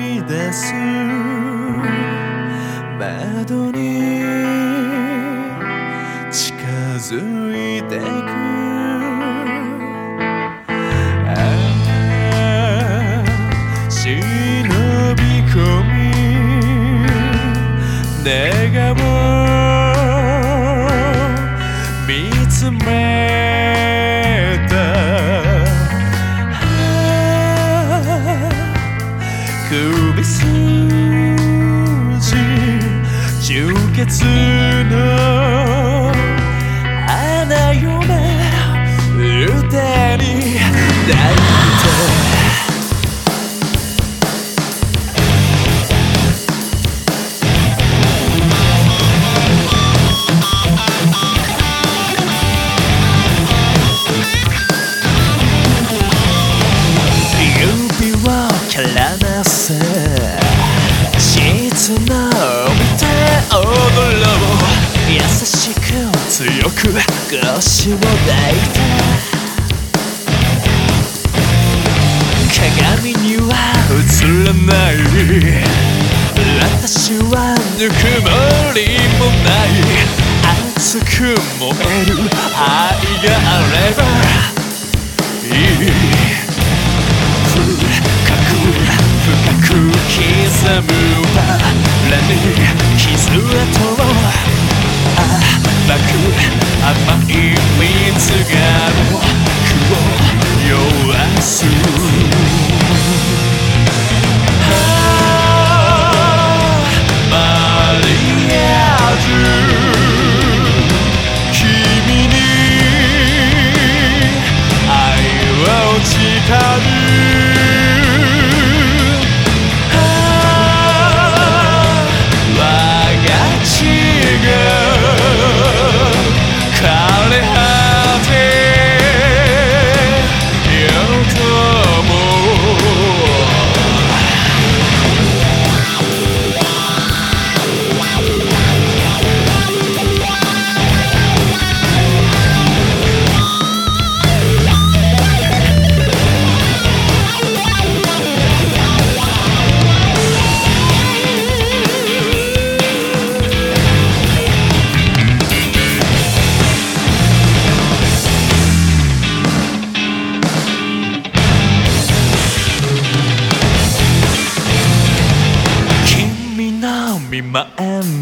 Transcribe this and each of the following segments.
り出す。窓に近づく話せ。静まって踊ろう。優しく強く腰を抱いて。鏡には映らない。私はぬくもりもない。熱く燃える愛があれば。寒はらに傷跡見舞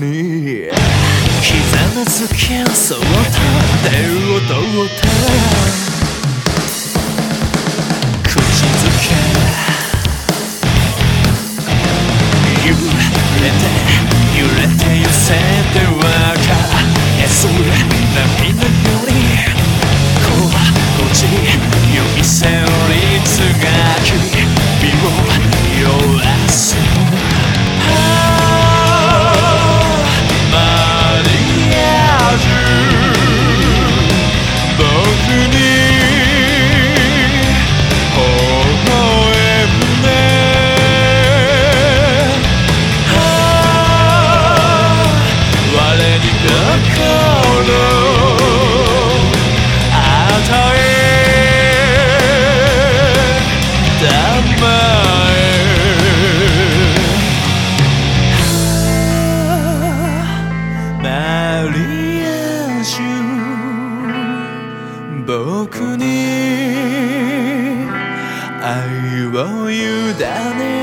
にひざまずきそうと手を通った。を委ね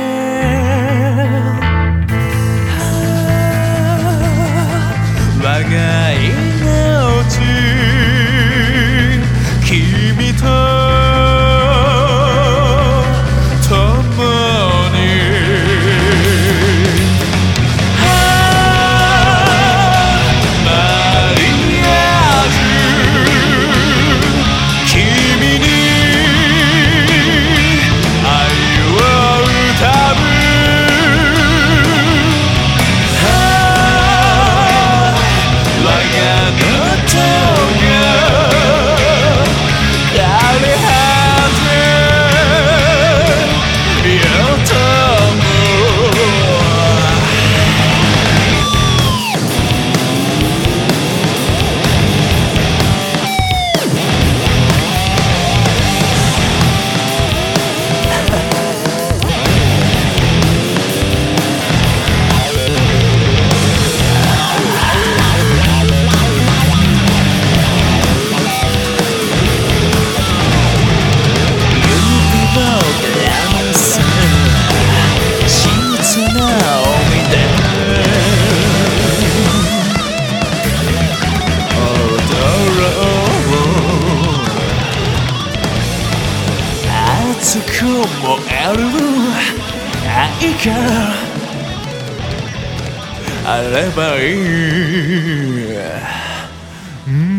ある愛が？あればいい、うん。